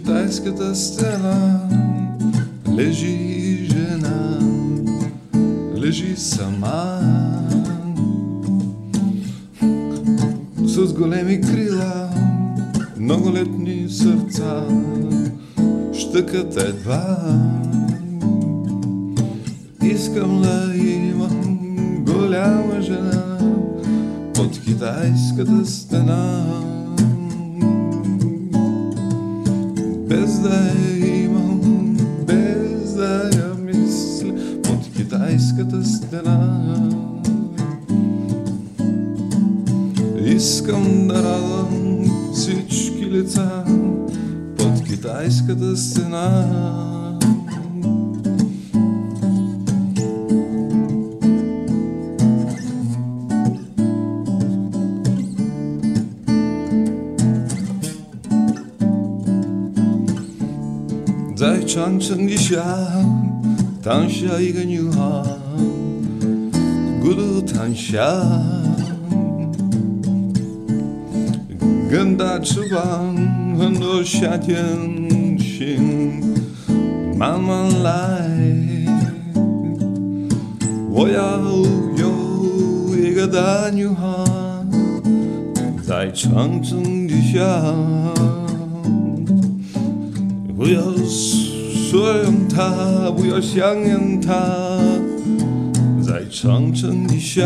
китайската стена лежи жена, лежи сама. С големи крила, много летни сърца, щъкат едва. Искам да имам голяма жена под китайската стена. Да я имам, без да я мисля под китайската стена. Искам да радвам всички лица под китайската стена. 在长城一下，躺下一个女孩，孤独躺下，更大翅膀，很多夏天心慢慢来。我要有一个大女孩，在长城底下。不要说用它，不要想念它，在长城底下。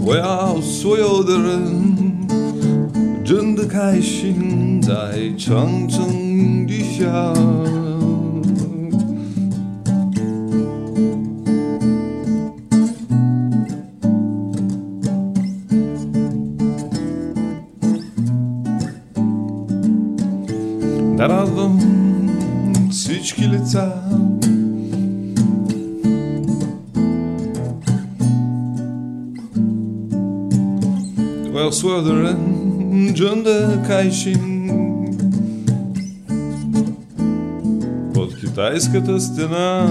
我要所有的人真的开心，在长城底下。Да радвам всички лица. Well, свърдърен джунда кайшин под китайската стена.